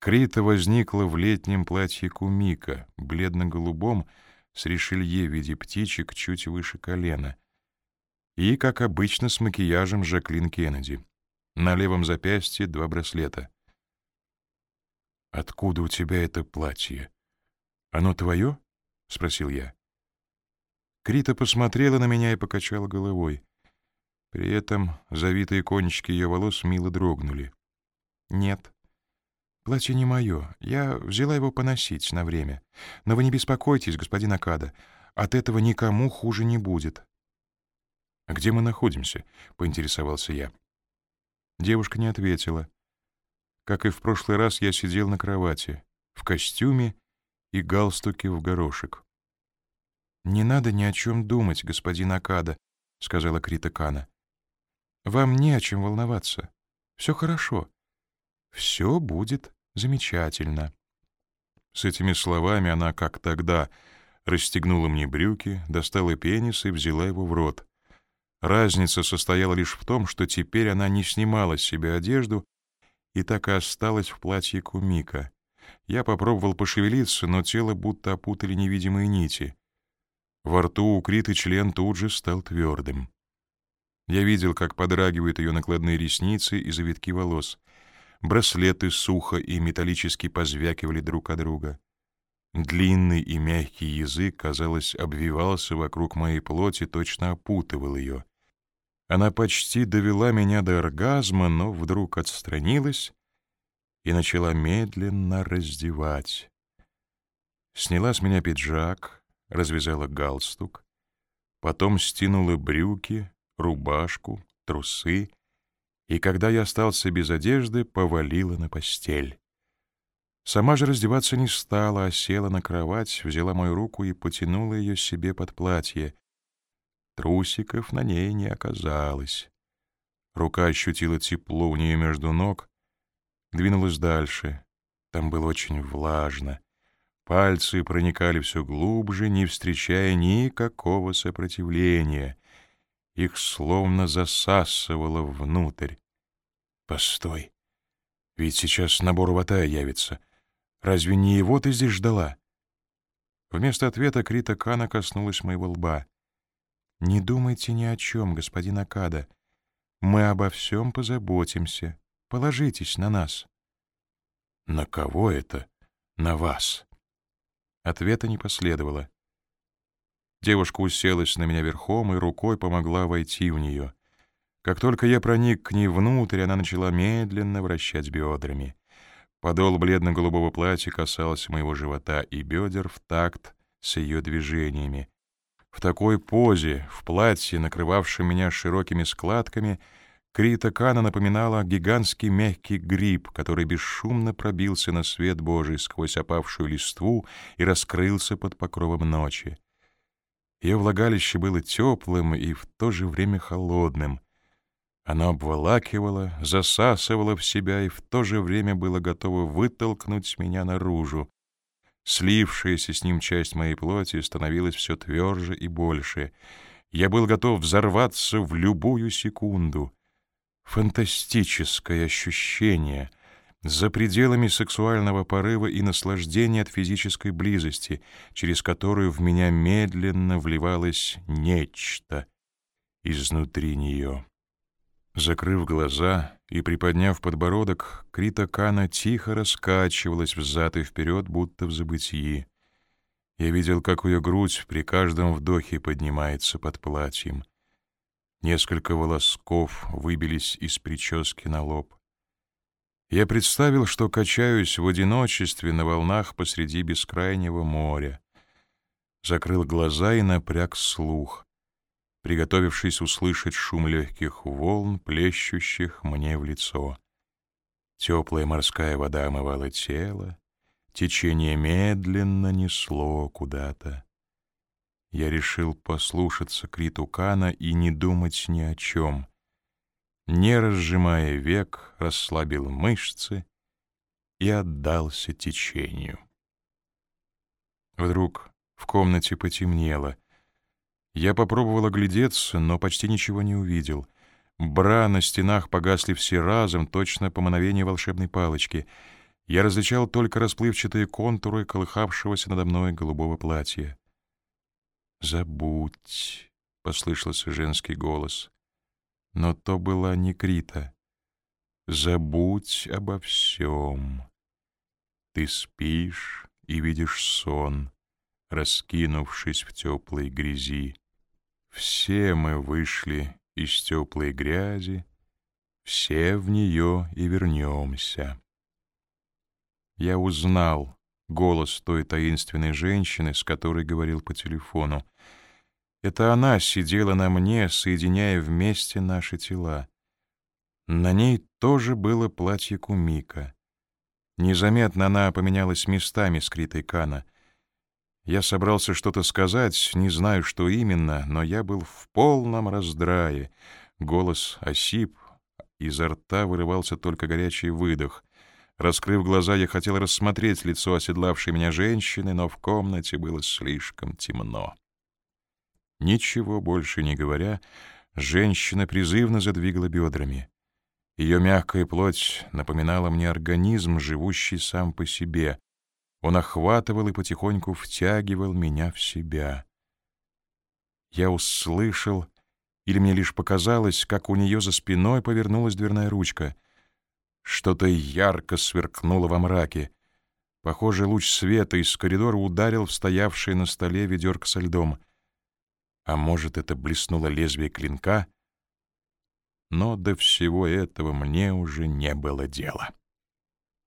Крита возникла в летнем платье кумика, бледно-голубом, с решелье в виде птичек чуть выше колена. И, как обычно, с макияжем Жаклин Кеннеди. На левом запястье два браслета. «Откуда у тебя это платье? Оно твое?» — спросил я. Крита посмотрела на меня и покачала головой. При этом завитые кончики ее волос мило дрогнули. «Нет, Платье не мое. Я взяла его поносить на время. Но вы не беспокойтесь, господин Акада. От этого никому хуже не будет. «А где мы находимся?» — поинтересовался я. Девушка не ответила. Как и в прошлый раз, я сидел на кровати, в костюме и галстуке в горошек. «Не надо ни о чем думать, господин Акада», — сказала Крита Кана. «Вам не о чем волноваться. Все хорошо. Все будет замечательно. С этими словами она, как тогда, расстегнула мне брюки, достала пенис и взяла его в рот. Разница состояла лишь в том, что теперь она не снимала с себя одежду и так и осталась в платье кумика. Я попробовал пошевелиться, но тело будто опутали невидимые нити. Во рту укрытый член тут же стал твердым. Я видел, как подрагивают ее накладные ресницы и завитки волос — браслеты сухо и металлически позвякивали друг о друга. Длинный и мягкий язык, казалось, обвивался вокруг моей плоти, точно опутывал ее. Она почти довела меня до оргазма, но вдруг отстранилась и начала медленно раздевать. Сняла с меня пиджак, развязала галстук, потом стянула брюки, рубашку, трусы и когда я остался без одежды, повалила на постель. Сама же раздеваться не стала, а села на кровать, взяла мою руку и потянула ее себе под платье. Трусиков на ней не оказалось. Рука ощутила тепло у нее между ног, двинулась дальше. Там было очень влажно. Пальцы проникали все глубже, не встречая никакого сопротивления. Их словно засасывало внутрь. Постой. Ведь сейчас набор ватая явится. Разве не его ты здесь ждала? Вместо ответа Крита Кана коснулась моего лба. «Не думайте ни о чем, господин Акада. Мы обо всем позаботимся. Положитесь на нас». «На кого это? На вас?» Ответа не последовало. Девушка уселась на меня верхом и рукой помогла войти в нее. Как только я проник к ней внутрь, она начала медленно вращать бедрами. Подол бледно-голубого платья касался моего живота и бедер в такт с ее движениями. В такой позе, в платье, накрывавшем меня широкими складками, Крита Кана напоминала гигантский мягкий гриб, который бесшумно пробился на свет Божий сквозь опавшую листву и раскрылся под покровом ночи. Ее влагалище было теплым и в то же время холодным — оно обволакивало, засасывало в себя и в то же время было готово вытолкнуть меня наружу. Слившаяся с ним часть моей плоти становилась все тверже и больше. Я был готов взорваться в любую секунду. Фантастическое ощущение — за пределами сексуального порыва и наслаждения от физической близости, через которую в меня медленно вливалось нечто изнутри нее. Закрыв глаза и приподняв подбородок, Крита Кана тихо раскачивалась взад и вперед, будто в забытии. Я видел, как ее грудь при каждом вдохе поднимается под платьем. Несколько волосков выбились из прически на лоб. Я представил, что качаюсь в одиночестве на волнах посреди бескрайнего моря. Закрыл глаза и напряг слух приготовившись услышать шум легких волн, плещущих мне в лицо. Теплая морская вода омывала тело, течение медленно несло куда-то. Я решил послушаться Критукана и не думать ни о чем. Не разжимая век, расслабил мышцы и отдался течению. Вдруг в комнате потемнело — я попробовал оглядеться, но почти ничего не увидел. Бра на стенах погасли все разом, точно по мановению волшебной палочки. Я различал только расплывчатые контуры колыхавшегося надо мной голубого платья. «Забудь», — послышался женский голос. Но то была не Крита. «Забудь обо всем. Ты спишь и видишь сон, раскинувшись в теплой грязи. Все мы вышли из теплой грязи, все в нее и вернемся». Я узнал голос той таинственной женщины, с которой говорил по телефону. Это она сидела на мне, соединяя вместе наши тела. На ней тоже было платье Кумика. Незаметно она поменялась местами с Критой Кана. Я собрался что-то сказать, не знаю, что именно, но я был в полном раздрае. Голос осип, изо рта вырывался только горячий выдох. Раскрыв глаза, я хотел рассмотреть лицо оседлавшей меня женщины, но в комнате было слишком темно. Ничего больше не говоря, женщина призывно задвигала бедрами. Ее мягкая плоть напоминала мне организм, живущий сам по себе. Он охватывал и потихоньку втягивал меня в себя. Я услышал, или мне лишь показалось, как у нее за спиной повернулась дверная ручка — что-то ярко сверкнуло во мраке. Похоже, луч света из коридора ударил в стоявшее на столе ведерко со льдом. А может, это блеснуло лезвие клинка? Но до всего этого мне уже не было дела.